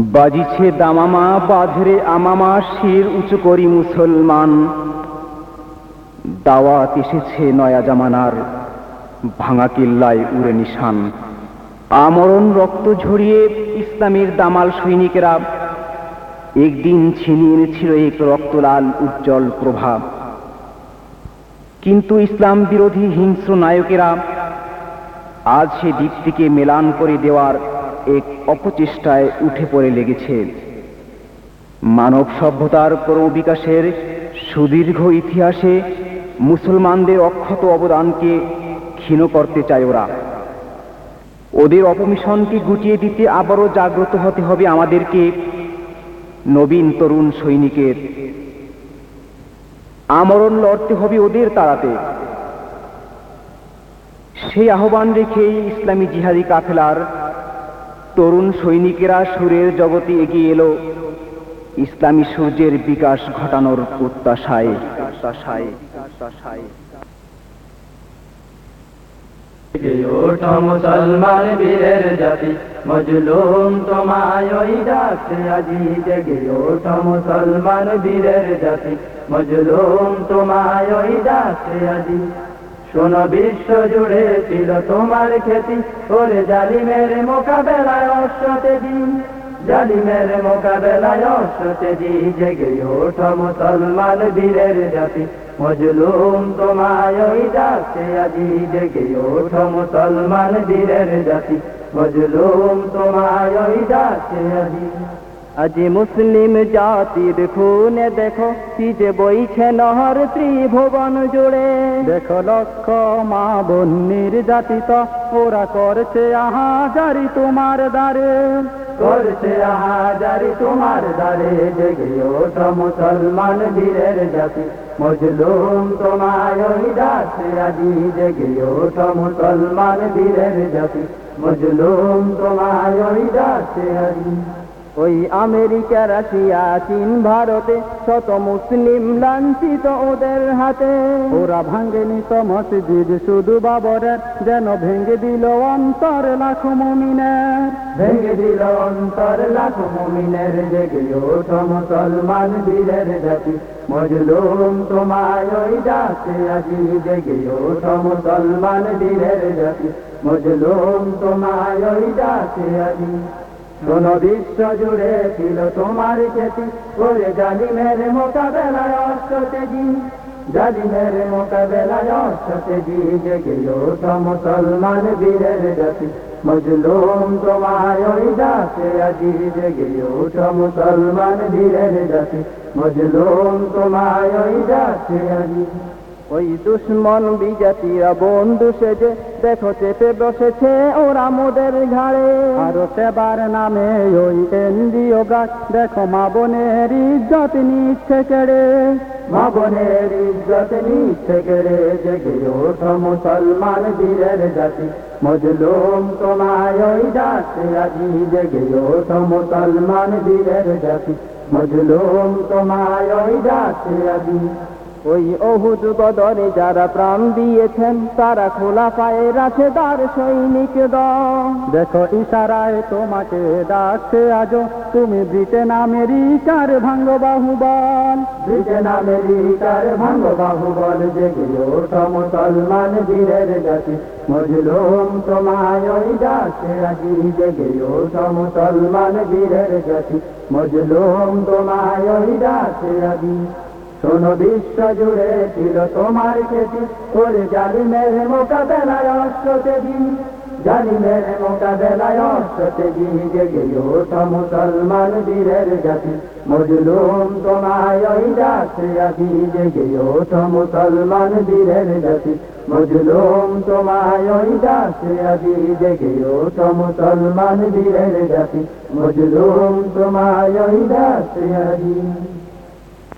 বাজিছে দামামা, বাধরে আমামা, শির উঁচু করি মুসলমান। দাওয়াত এসেছে নয়া জামানার, ভাঙা কিল্লায় উড়ে নিশান। আমরণ রক্ত ঝরিয়ে ইসলামের দামাল সৈনিকেরা, একদিন ছিনিয়ে এনেছিল এক রক্তলাল উজ্জ্বল প্রভাব কিন্তু ইসলাম বিরোধী হিংস্র নায়কেরা, আজ সে দীপ্তিকে মেলান করে দেওয়ার এক অপচেষ্টায় উঠে পড়ে লেগেছে। মানব সভ্যতার ক্রমবিকাশের সুদীর্ঘ ইতিহাসে মুসলমানদের অক্ষত অবদানকে ক্ষীণ করতে চায় ওরা। ওদের অপমিশনকে গুটিয়ে দিতে আবারও জাগ্রত হতে হবে আমাদেরকে, নবীন তরুণ সৈনিকের। আমরণ লড়তে হবে ওদের তাড়াতে সেই আহ্বান রেখেই ইসলামী জিহাদি কাফেলার তরুণ সৈনিকেরা সুরের জগতে এগিয়ে এলো। ইসলামী সূর্যের বিকাশ ঘটানোর প্রত্যাশায়। মুসলমান বীরের জাতি, মজলুম তোমায় ওই ডাকছে আজি জেগে ওঠো মুসলমান বীরের জাতি, মজলুম তোমায় ওই আজি শোনো, বিশ্ব জুড়ে ছিল তোমার খ্যাতি। ওরে জালিমের মোকাবেলায় অশ্বতে দিন জালিমের মোকাবেলায় অশ্বতে দি জেগে ওঠো মুসলমান বীরের জাতি। মজলুম তোমায় ওই ডাকছে আজি, জেগে ওঠো মুসলমান বীরের জাতি। মজলুম তোমায় ওই ডাকছে আজি। আজি মুসলিম জাতির খুনে দেখো কি যে বইছে নহর ত্রিভুবন জুড়ে। দেখো লক্ষ মা বন্যির জাতি তো ওরা করছে আহা জারি তোমার দ্বারে। করছে হাজারি তোমার দ্বারে জেগে ওঠো মুসলমান বীরের জাতি। মজলুম তোমায় ওই ডাকছে আজি জেগে ওঠো মুসলমান বীরের জাতি। মজলুম তোমায় ওই ডাকছে আজি ওই আমেরিকা, রাশিয়া, চীন, ভারতে শত মুসলিম লাঞ্ছিত ওদের হাতে। ওরা ভাঙ্গেনি তো মসজিদ, শুধু বাবরের, যেন ভেঙে দিল অন্তর লাখ মমিনের। ভেঙে দিল অন্তর লাখ মুমিনের জেগে ওঠো মুসলমান বীরের জাতি। মজলুম তোমায় ওই ডাকছে আজি জেগে ওঠো মুসলমান বীরের জাতি। মজলুম তোমায় ওই ডাকছে আজি শোনো বিশ্ব জুড়ে ছিল তোমার খ্যাতি, ওরে জালিমের মোকাবেলায় অষ্টতে দিন। জালিমের মোকাবেলায় অষ্টতে দি জেগে ওঠো মুসলমান বীরের জাতি মজলুম তোমায় ওই ডাকে আজি জেগে ওঠো মুসলমান বীরের জাতি মজলুম তোমায় ওই ডাকে আজি ওই দুশ্মন বিজাতিরা বন্ধু সেজে দেখো চেপে বসেছে ওরা মোদের ঘাড়ে। আরও সেবার নামে ওই এনজিও গাছ দেখো মা বোনের ইজ্জত নিচ্ছে কেড়ে। মা বোনের ইজ্জত নিচ্ছে গেড়ে জেগে ওঠো মুসলমান বীরের জাতি। মজলুম তোমায় ওই ডাকে আজি, জেগে ওঠো মুসলমান বীরের জাতি। মজলুম তোমায় ওই ডাকে আজি। ওই অহুদ বদরে যারা প্রাণ দিয়েছেন, তারা খোলা পায়ে রাখে তার সৈনিক দেখো ইশারায় তোমাকে ডাকছে আজও, তুমি ব্রিটেন আমেরিকার ভাঙ্গ বাহুবল ব্রিটেন আমেরিকার ভাঙ্গ বাহু বল জেগে ওঠো মুসলমান বীরের জাতি। মজলুম তোমায় ওই ডাকে আজি ওঠো মুসলমান বীরের জাতি। মজলুম তোমায় ওই ডাকে আজি শোনো, বিশ্ব জুড়ে ছিল তোমার খ্যাতি ওরে জালিমের মোকাবেলায় অশ্বতে দিন জালিমের মোকাবেলায় অশ্বতে দিন জেগে ওঠো মুসলমান বীরের জাতি। মজলুম তোমায় ওই ডাকছে আজি জেগে ওঠো মুসলমান বীরের জাতি। মজলুম তোমায় ওই ডাকছে আজি জেগে ওঠো মুসলমান বীরের জাতি। মজলুম তোমায় ওই ডাকছে আজি